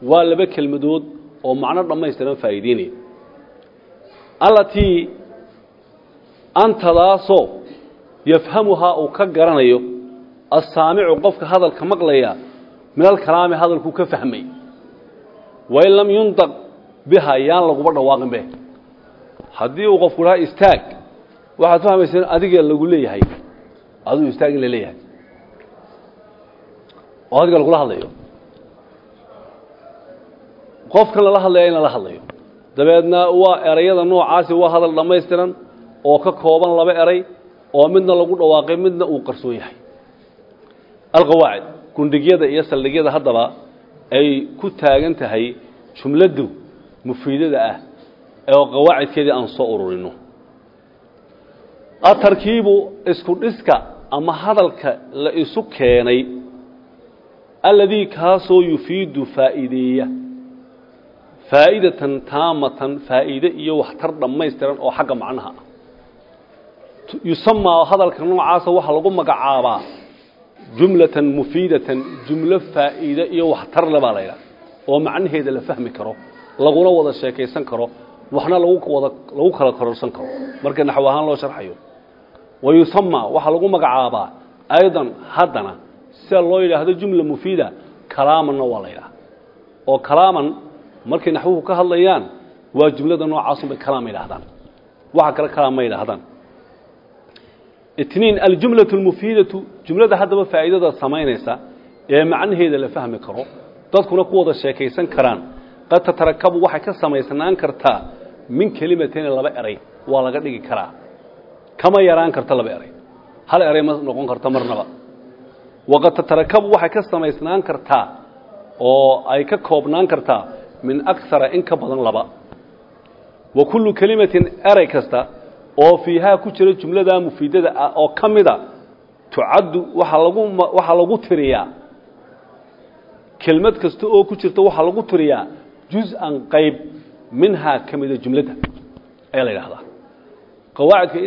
waa laba kelmadood oo macno dhammaystiran faa'iideynaya allatii antadaasoo yafhamuhaa uu ka garanayo assaamicu qofka hadalka maqlaya min alkalaami hadalkuu ka fahmay. Wain lam yundaq biha yaan laguba dhawaaqin be haddii uu qofku dhaha istaag waxaad fahmaysaa in adiga lagu leeyahay aduu istaag in la leeyahay oo adiga lagula hadlayo. Qofkan lala hadlaya in lala hadlayo. Dabeedna waa erayada noocaasi waa hadal dhammaystiran oo ka kooban laba eray oo midna lagu dhawaaqay midna uu qarsoon yahay. Alqawaacid gundhigyada iyo saldhigyada haddaba ay ku taagan tahay jumladdu mufiidada ah oo qawaacidkeedii aan soo ururino. Atarkiibu isku dhiska ama hadalka la isu keenay alladii kaasoo yufiidu faa'iideeya. Faa'idatan taamatan faa'iide iyo waxtar dhammaystiran oo xagga macnaha. Ah yusamaa hadalka noocaasa waxaa lagu magacaabaa jumlatan mufiidatan jumlo faa'iide iyo waxtar le baa la ydhaha oo macnaheeda la fahmi karo laguna wada sheekaysan karo waxna lagu wada lagu kala kororsan karo. Marka naxw ahaan loo sharxayo wa waxaa lagu magacaabaa aydan haddana sida loo yidhaahdo jumla mufiida kalaamanna waa la ydhaha oo kalaaman markay naxwuhu ka hadlayaan waa jumlada noocaasun bay kalaam yidhaahdaan. Waxa kale kalaam ma yidhaahdaan. Itniin aljumlatu almufiidatu jumlada haddaba faa'iidada samaynaysa ee macnaheeda la fahmi karo dadkuna ku wada sheekaysan karaan. Qad tatarakabu waxay ka samaysnaan kartaa min kelimatayni laba eray waa laga dhigi karaa. Kama yaraan karta laba eray. Hal eray ma noqon karta marnaba waqad tatarakabu waxay ka samaysnaan kartaa oo ay ka koobnaan kartaa min akara in ka badan laba wa kullu kelimatin eray kasta oo fiihaa ku jira jumladaa mufiidada ah oo ka mida tucaddu waxaa lagu waxaa lagu tiriyaa kelmad kasta oo ku jirta waxaa lagu tiriyaa juz-an qayb minhaa ka mida jumladda ayaa la yidhahdaa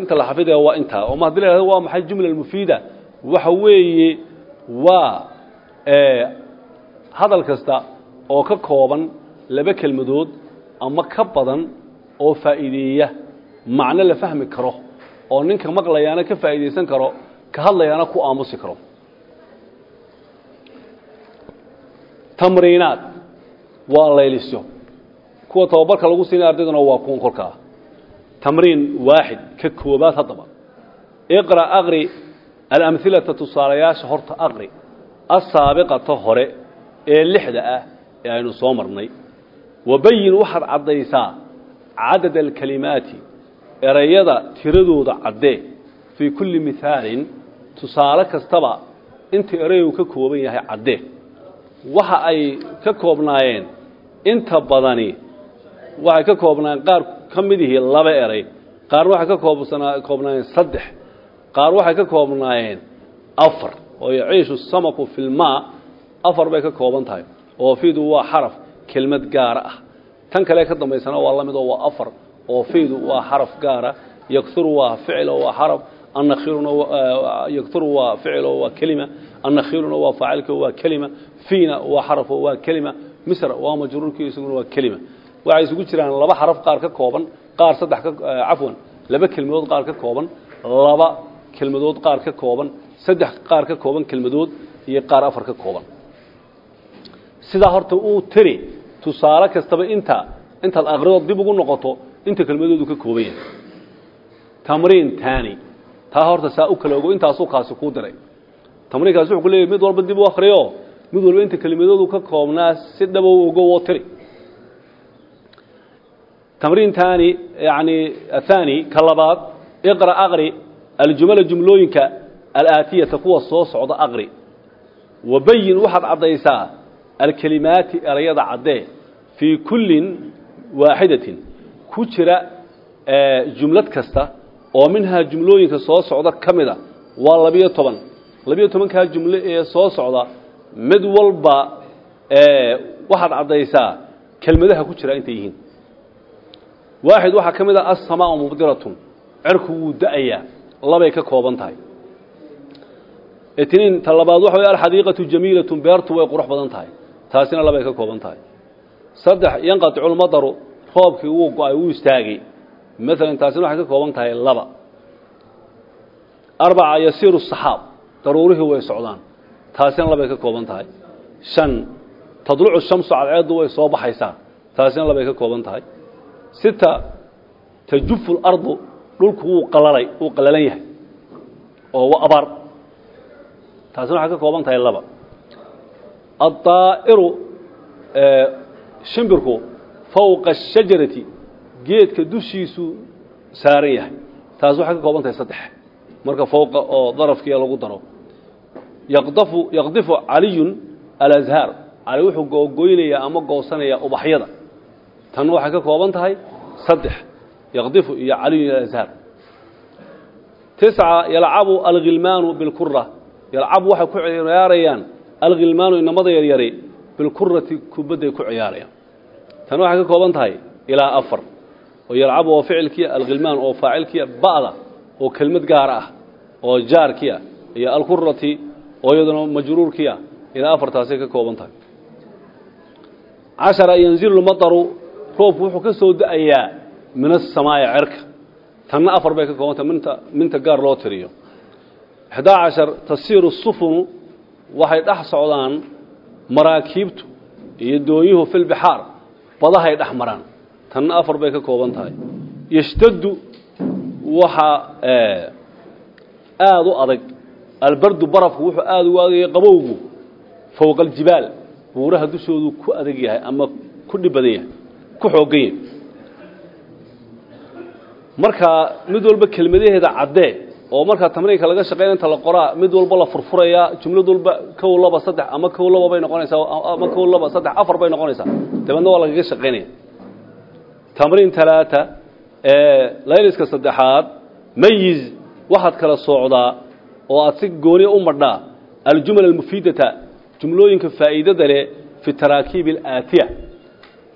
inta la xafidaya waa intaa oo ma haddii la yhahdo waa maxay jumla mufiida waxa weeye waa hadal kasta oo ka kooban laba kelmadood ama ka badan oo faa'iideeya macno la fahmi karo oo ninka maqlayaana ka faa'iidaysan karo ka hadlayaana ku aamusi karo. Tamriinaad. Waa laylisyo kuwa tababarka lagu siinay ardayduna waa kuwan kolkaa. Tamriin waaxid ka koobaad haddaba. Iqra aqri alamhilata tusaalayaasha horta aqri asaabiqata hore ee lixda ah ee aynu soo marnay. Wabayin waxaad caddaysaa cadad alkalimaati erayada tiradooda caddee fii kulli mihaalin tusaale kastaba inta eraygu ka kooban yahay caddee. Waxa ay ka koobnaayeen inta badani waxay ka koobnaayeen qaar ka mid ihii laba eray qaarna waxay ka koobnaayeen saddex qaar waxay ka koobnaayeen afar oo yaciishu samaku fi lmaa afar bay ka kooban tahay. Oo fiidu waa xaraf kelmad gaara ah. Tan kale ka dambaysana waa la mid oo waa afar. Oo fiidu waa xaraf gaara yakturu waa ficil oo waa xaraf. Annakhiruna yakturu waa ficil oo waa kelima. Annakhiruna waa faacilka waa kelima. Fiina waa xaraf oo waa kelima. Misr waa majruurkii isaguna waa kelima. Waxay isugu jiraan laba xaraf qaar ka kooban qaar saddex ka cafwan laba kelmadood qaar ka kooban laba kelmadood qaar ka kooban saddex qaar ka kooban kelmadood iyo qaar afar ka kooban. Sidaa horta uu tiri tusaale kastaba inta intaad akridood dib ugu noqoto inta kelmadoodu ka kooban yahay. Tamriin tani taa horta saa u kala ogo intaasuu kaasi kuu diray. Tamriinkaasi wuxuu ku leeyahy mid walba dib u akriyo mid walba inta kelmadoodu ka koobnaa si dhabow ogo woo tiri. Tamriin tani yani athani ka labaad iqra aqri aljumala jumlooyinka alaatiyata kuwa soo socda aqri. Wabayin waxaad caddaysaa alkelimaati erayada caddee fii kullin waaxidatin. Ku jira eh, jumlad kasta oo minhaa jumlooyinka soo socda ka mida waa labiyo toban. Labiyo tobankaa jumle ee soo socda mid walba eh, waxaad caddaysaa kelmadaha ku jira intay yihiin. Waaxid waxaa ka mid a asamaau mubdiratun. Cerku wuu da'ayaa labay ka kooban tahay. Itniin ta labaad waxa way alxadiiqatu jamiilatun beertu way qurux badan tahay. Taasina labay ka kooban tahay. Saddex yanqaticu lmadaru roobkii wuu go'ay wuu istaagay maalan taasina waxay ka kooban tahay laba. Arbaca yasiiru saxaab daruurihii way socdaan. Taasina labay ka kooban tahay. Shan tadlucu shamsu cadceeddu way soo baxaysaa. Taasina labay ka kooban tahay. Sita tajufu اlardu dhulku wuu qalalay wuu qalalan yahay oo waa abaar. Taasina waxay ka kooban tahay laba. Addaa'iru shimbirku fowqa ashajarati geedka dushiisu saaran yahay. Taas waxay ka kooban tahay saddex. Marka fowqa oo darafkiia lagu daro. Yaqdafu yaqdifu caliyun alazhaar. Cali wuxuu googoynayaa ama goosanaya ubaxyada. Tan waxay ka kooban tahay saddex yaqdifu iyo caliyu azhaar tisca yalcabu alghilmaanu bilkura yalcabu waxay ku ciyaarayaan alghilmaanu inamada yaryari bilkurati kubadday ku ciyaarayaan tan waxay ka kooban tahay ilaa afar oo yalcabu oo ficilkiia alghilmaan oo faacilkiia ba'da oo kelmad gaar ah oo jaarkiia iyo alkurati oo iyaduna majruurkiia ilaa afartaasay ka kooban tahay cashara yanzilu lmadaru roobku wuxuu min asamaa'i cerka tanna afar bay ka koobantah minta minta gaar loo tiriyo. Ixdaa cashar tasiiru sufunu waxay dhex socdaan maraakiibtu iyo doonyuhu filbixaar badahay dhex maraan. Tanna afar bay ka kooban tahay yashtaddu waxaa aada u adag. Albardu barafku wuxuu aada ugu adagaya qabowgu fowqa aljibaal buuraha dushoodu ku adag yahay ama ku dhib badan yahay ku xoogan yahay markaa mid walba kelmadaheeda caddee oo markaa tamriinka laga shaqeyn inta la qoraa mid walba la furfurayaa jumlad walba kow laba saddex ama kow laba bay noqonaysaa ama kow laba saddex afar bay noqonaysaa. Dabeedna waa lagaga shaqaynaya tamriin talaata layliska saddexaad mayiz waxaad kala soocdaa oo aad si gooniya u madhaa aljumal almufiidata jumlooyinka faa'iidada leh fi taraakiib alaatiya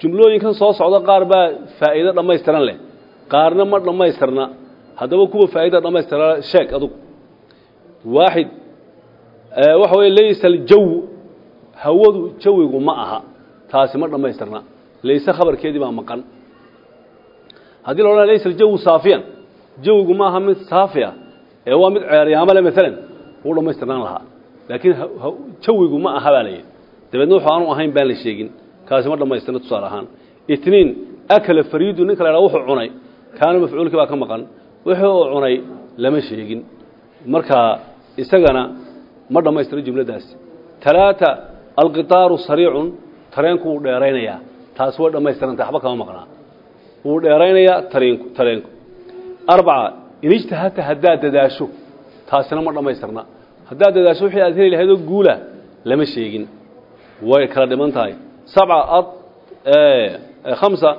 jumlooyinkan soo socda qaar baa faa'iido dhammaystiran leh qaarna ma dhammaystirna. Haddaba kuwa faa'iida dhammaystira sheeg adugu. Waaxid waxa weeye laysa aljaw hawadu jawigu ma aha. Taasi ma dhammaystirna. Layse khabarkeedii baa maqan. Haddii la odhanaya laysa aljawu saafiyan jawigu ma aha mid saafi ah ee waa mid ceeryaamo le maalan wuu dhammaystirnaan lahaa. Laakiin jawigu ma aha baa layidhi dabeedna wuxuu aanu ahayn baan la sheegin. Kaasi ma dhammaystirna tusaale ahaan. Itniin akala fariidu ninka la ydhaha wuxuu cunay kaana mafcuulkii baa ka maqan. Wixii uu cunay lama sheegin. Markaa isagana ma dhammaystiro jumladaasi talaata alqitaaru sariicun tareenku wuu dheeraynayaa. Taasi way dhammaystiranta waxba kama maqnaa wuu dheeraynayaa tareenku tareenku. Arbaca in ijtahadta haddaad dadaasho taasina ma dhammaystirna. Haddaad dadaasho wixii aad heli lahaydoo guula lama sheegin. Way kala dhiman tahay. Sabca ad khamsa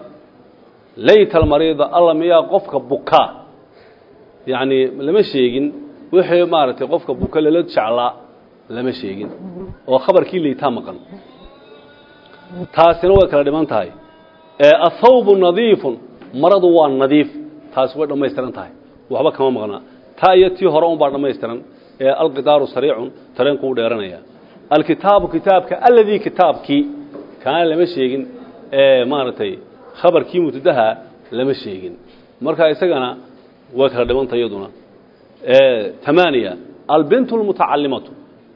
layta almariida alla miyaa qofka bukaa yacni lama sheegin wixii maaragtay qofka buka lala jeclaa lama sheegin. Oo khabarkii laytaa maqan. Taasina way kala dhiman tahay. Athawbu nadiifun maradu waa nadiif. Taasi way dhammaystiran tahay. Waxba kama maqnaa taa iyo tii hore un baa dhammaystiran alqidaaru sariicun tareenku u dheeranaya alkitaabu kitaabka aladii kitaabkii kaana lama sheegin. Maaragtay khabarkii mubtadaha lama sheegin. Marka isagana way kala dhimanta iyaduna. Tamaaniya albintu lmutacalimatu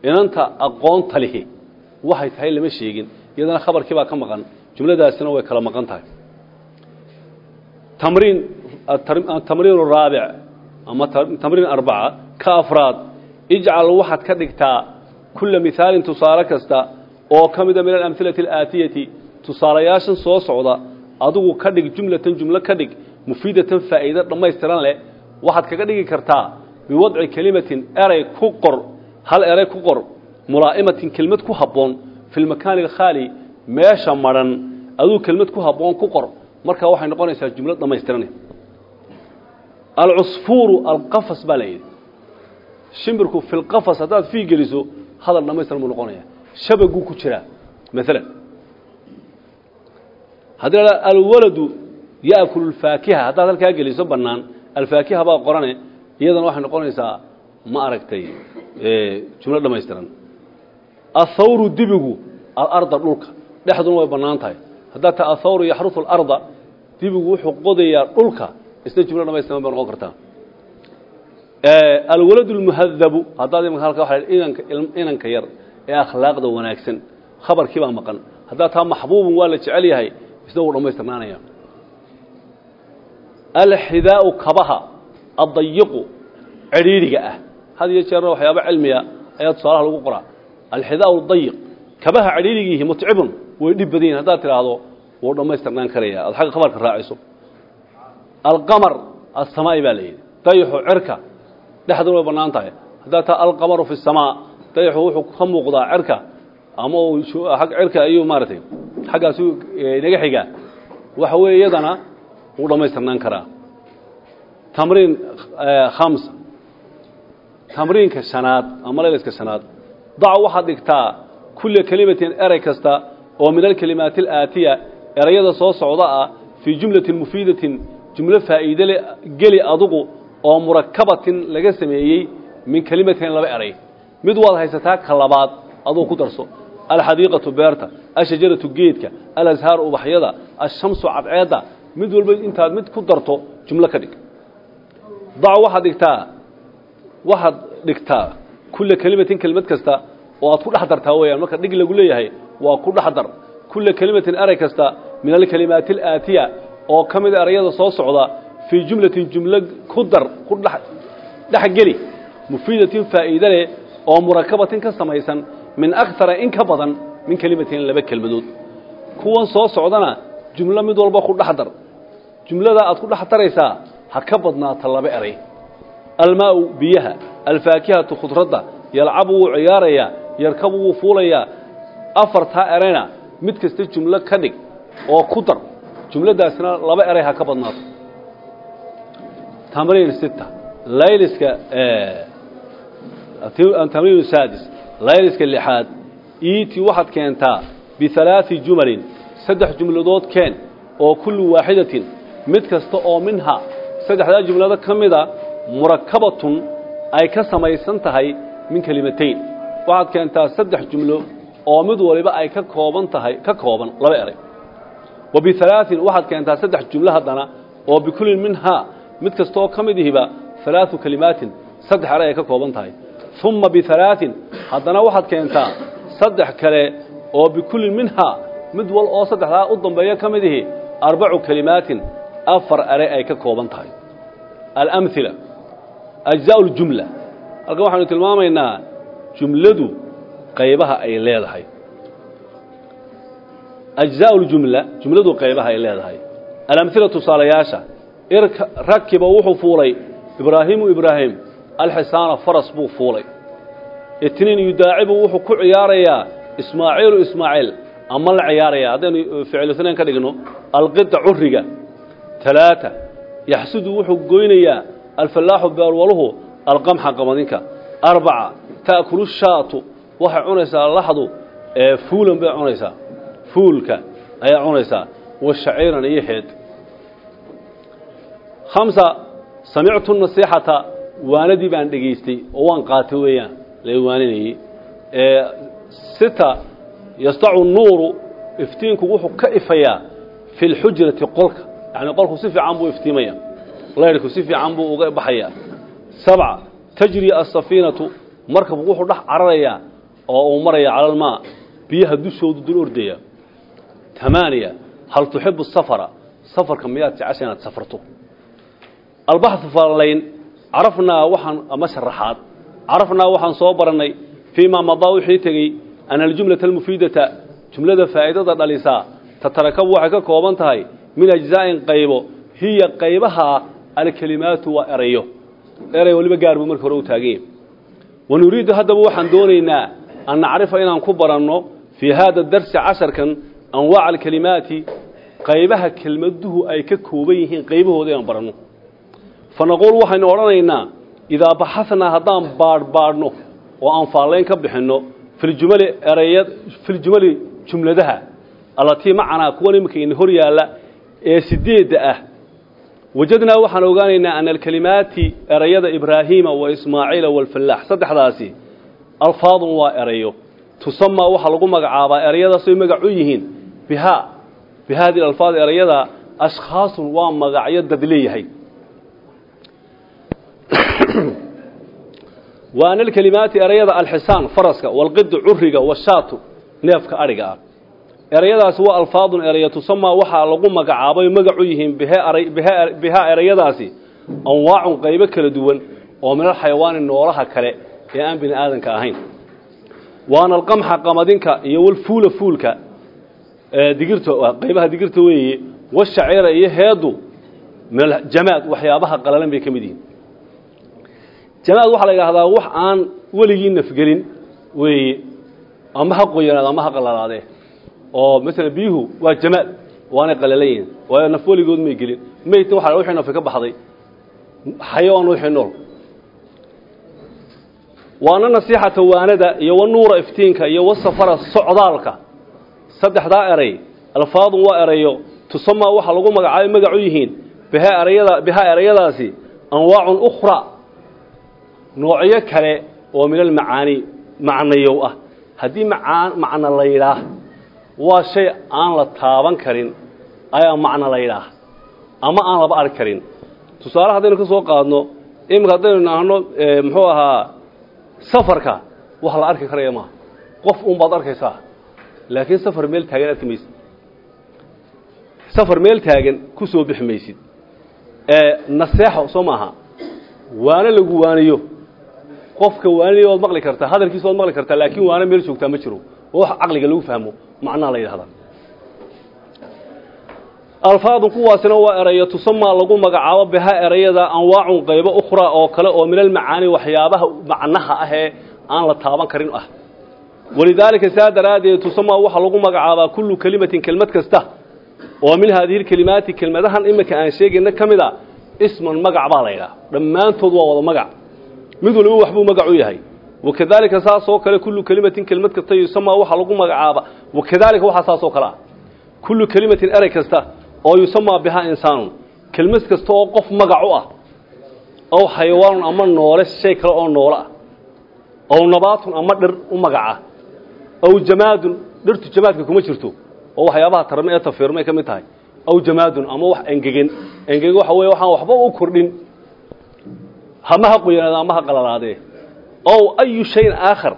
inanta aqoonta lihi waxay tahay lama sheegin. Iyadana khabarkii baa ka maqan jumladaasina way kala maqan tahay. Tamriin tamriin raabic ama tamriin arbaca ka afraad ijcal waxaad ka dhigtaa kula mihaalin tusaale kasta oo ka mida min alamhilati alaatiyati tusaalayaashan soo socda adigu ka dhig jumlatan jumlo ka dhig mufiidatan faa'iido dhammaystiran leh waxaad kaga dhigi kartaa biwadci kelimatin eray ku qor hal eray ku qor mulaa'imatin kelmad ku habboon fi lmakaani alkhaali meesha madhan aduu kelmad ku habboon ku qor markaa waxay noqonaysaa jumlo dhammaystiran alcusfuuru alqafas baa la yidhi. Shimbirku fi lqafas haddaad fii geliso hadal dhammaystiran buu noqonaya shabaguu ku jiraa maalan haddii la alwaladu yaakulu alfaakiha haddaad halkaa geliso bannaan alfaakiha baa qorane iyadana waxay noqonaysaa ma aragtay jumlo dhammaystiran. Athawru dibigu alarda dhulka dhexduna way bannaan tahay. Haddaad ta athawru yaxrusu alarda dibigu wuxuu qodayaa dhulka isna jumlo dhamaystiran bay noqon kartaa. Alwaladu lmuhadabu haddaad imika halka waa inanka inanka yar ee akhlaaqda wanaagsan khabarkii baa maqan. Haddaad taa maxbuubun waa la jecel yahay isna wuu dhammaystirnaanaya alxidaau kabaha addayiqu cidhiidhiga ah. Had iyo jeerna waxyaaba cilmiya ayaa lagu qoraa. Alxidaau dayiq kabaha cidhiidhigiihi mutcibun way dhib badan yihiin haddaad wuu dhammaystirnaan karaya. Aad xagga khabarka raaciso. Alqamar assamaa'i baa la yidhi. Dayaxu cirka dhexduna way bannaan tahay haddaad fi samaa dayaxu wuxuu ka muuqdaa cirka ama ag cirka ayuu maaragtay. Xaggaasuu inaga xigaa. Waxa weeye iyadana wuu dhammaystirnaan karaa. Tamriin khamsa tamriinka shanaad ama layliska shanaad. Dac waxaad dhigtaa kulla kelimatin erey kasta oo min alkelimaati alaatiya erayada soo socda ah fii jumlatin mufiidatin jumlo faa'iidele geli adugu oo murakabatin laga sameeyey min kelimatin laba eray. Mid waad haysataa ka labaad ku darso alxadiiqatu beerta ashajaratu geedka alashaaru ubaxyada ashamsu cadceedda mid walba intaad mid ku darto jumlo ka dhig dac waxaad dhigtaa waxaad dhigtaa kulla kelimatin kelimad kasta oo aad ku dhex dartaa weeyaan marka dhig lagu leeyahay waa ku dhex dar kulla kelimatin eray kasta min alkelimaati alaatiya oo ka mid erayada soo socda fii jumlatin jumlo ku dar ku dhexgeli mufiidatin faa'iide leh oo murakabatin ka samaysan min akara in ka badan min kelimatin laba kelmadood. Kuwan soo socdana jumlo mid walba ku dhex dar. Jumlada aad ku dhex daraysaa ha ka badnaata laba eray. Almaau biyaha alfaakihatu khudradda yalcabu wuu ciyaarayaa yarkabu wuu fuulayaa afartaa erayna mid kasta jumlo ka dhig oo ku dar. Jumladaasna laba eray ha layliska lixaad iiti waxaad keentaa bialaai jumalin saddex jumladood keen oo kullu waaxidatin mid kasta oo minha saddexdaa jumlado ka mida murakabatun ay ka samaysan tahay min kelimatayn waxaad keentaa saddex jumlo oo mid waliba ay ka kooban tahay ka kooban laba eray. Wa bialaain waxaad keentaa saddex jumlo haddana oo bikullin minhaa mid kasta oo ka mid ihiba alaau kelimaatin saddex eray ay ka kooban tahay uma bialaain haddana waxaad keentaa saddex kale oo bikullin minhaa mid wal oo saddexdaa u dambeeya ka mid ihi arbacu kelimaatin afar are ay ka kooban tahay alamila ajzaa ljumla halkan waxaynu tilmaamaynaa jumladu qaybaha ay leedahay ajzaa ljumla jumladu qaybaha ay leedahay alamila tusaalayaasha rag rakiba wuxuu fuulay ibraahimu ibraahim alxisaana faras buu fuulay. Itniin yudaacibu wuxuu ku ciyaarayaa ismaaciilu ismaaciil ama la ciyaaraya haddaynu ficil itnain ka dhigno alqita curiga talaata yaxsudu wuxuu goynayaa alfallaaxu beerwaluhu alqamxa qamadinka arbaca ta'kulu shaatu waxay cunaysaa laxdu fuulan bay cunaysaa. Fuulka ayaa cunaysaa wa iyo heed waanadii baan dhegaystay oo waan qaatay weeyaan la waaninayey sita yastacu nuuru iftiinku wuxuu ka ifayaa fi lxujrati qolka. Yani qolku si fiican buu iftiimaya laydhku si fiican buu uga baxayaa. Sabca tajri asafiinatu markabku wuxuu dhex cararayaa oo uu maraya cala biyaha dushoodu dul ordaya tamaaniya hal tuxibu safara? Safarka miyaad jecesha inaad safarto? Albaxu fallayn carafnaa waxaan ama sharaxaad. Carafnaa waxaan soo barannay fii maa madaa wixii tegey ana aljumlata almufiidata jumlada faa'iidada dhalisaa tatarakabu waxay ka kooban tahay min ajzaa'in qaybo hiya qaybaha alkelimaatu waa erayo. Eray waliba gaar buu marka hore u taaganya wa nuriidu haddaba waxaan doonaynaa an nacrifa inaan ku baranno fii haada darsi casharkan anwaaca alkelimaati qaybaha kelmaduhu ay ka kooban yihiin qaybahooda inaan baranno fa naquul waxaynu odhanaynaa idaa baxasnaa haddaan baadhbaadhno oo aan faallayn ka bixinno filjumali eraya filjumali jumladaha allatii macanaa kuwan iminka ina hor yaalla ee sideedda ah wajadnaa waxaan ogaanaynaa ana alkelimaati erayada ibraahiima wa ismaaciila waalfallaax saddexdaasi alfaadun waa erayo tusamaa waxaa lagu magacaabaa erayadaasay magac u yihiin bihaa bi haadihi alfaad erayada ashkhaasun waa magacyo dad leeyahay (coughs) wa ana alkelimaati erayada alxisaan faraska walqidu curiga washaatu neefka adhiga ah. Erayadaasi waa alfaadun eraya tusamaa waxaa lagu magacaabay magac u yihiin bihaa erayadaasi anwaacun qaybo kala duwan oo min alxayawaani noolaha kale ee aan bini aadanka ahayn. Waana alqamxa qamadinka iyo walfuula fuulka digirta qaybaha digirta weeye washaciira iyo heedu min aljamaad waxyaabaha qalalan bay ka mid yihiin jamaad waxaa la yidhaahdaa wax aan weligii nafgelin weeye ama ha qoyanaad ama ha qalalaadee oo masalan biyuhu waa jamaad waanay qalalan waayo naf weligood may gelin. Maytna waxa wixii nafi ka baxday xayawaan wixii nool. Waana nasiixata waanada iyo wanuura iftiinka iyo wasafara socdaalka. Saddexdaa eray alfaadun waa erayo tusamaa waxaa lagu magacaabay magac u yihiin bihaa erayada bihaa erayadaasi anwaacun ukhra noocyo kale oo min almacaani macnayow ah. Haddii macno la yidhaah waa shay aan la taaban karin ayaa macno la yidhaah. Ama aan laba arki karin. Tusaale haddaynu ka soo qaadno iminka haddaynu idhaahno muxuu ahaa safarka wax la arki karaya maaha. Qof un baad arkaysaa. Laakiin safar meel taagan arki maysid safar meel taagan ku soo maysid. Naseexo soo maaha. Waana lagu waaniyo qofka waaninayo waad maqli kartaa hadalkiisa waad maqli kartaa laakiin waana meel joogtaa ma jiro. Oo wax caqliga lagu fahmo macnaha la yidhahdaa alfaadu kuwaasina waa erayo tusamaa lagu magacaabo biha erayada anwaacun qaybo ukhraa oo kale oo min almacaani waxyaabaha macnaha ah ee aan la taaban karin ah. Walidaalika saa daraaddeed tusamaa waxaa lagu magacaabaa kullu kelimatin kelmad kasta oo min haadihi lkelimaati kelmadahan iminka aan sheegayna ka mid a isman magac baa la yidhaha dhammaantood waa wada magac mid waliba waxbuu magac u yahay. Wakadaalika saasoo kale kullu kelimatin kelmad kasta yusamaa waxaa lagu magacaaba. Wakadaalika waxaa saasoo kale ah. Kullu kelimatin erey kasta oo yusamaa bihaa insaanun. Kelmad kasta oo qof magac u ah ow xayawaanun ama noole shay kale oo noole ah. Ow nabaatun ama dhir u magaca ow jamaadun dhirtu jamaadka kuma jirto. Oo waxyaabaha tarme ee tafiirmay ka mid tahay. Ow jamaadun ama wax engegan engegen waxa weye waxaan waxba u kordhin hama ha qoyanaado ama ha qalalaadee ow ayu shayin aakhar.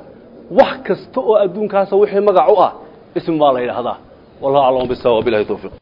Wax kasta oo adduunkaasa wixii magac u ah ism baa la yidhaahdaa. Wallahu aclam bisawa bilahi towfiiq